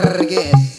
Vargas.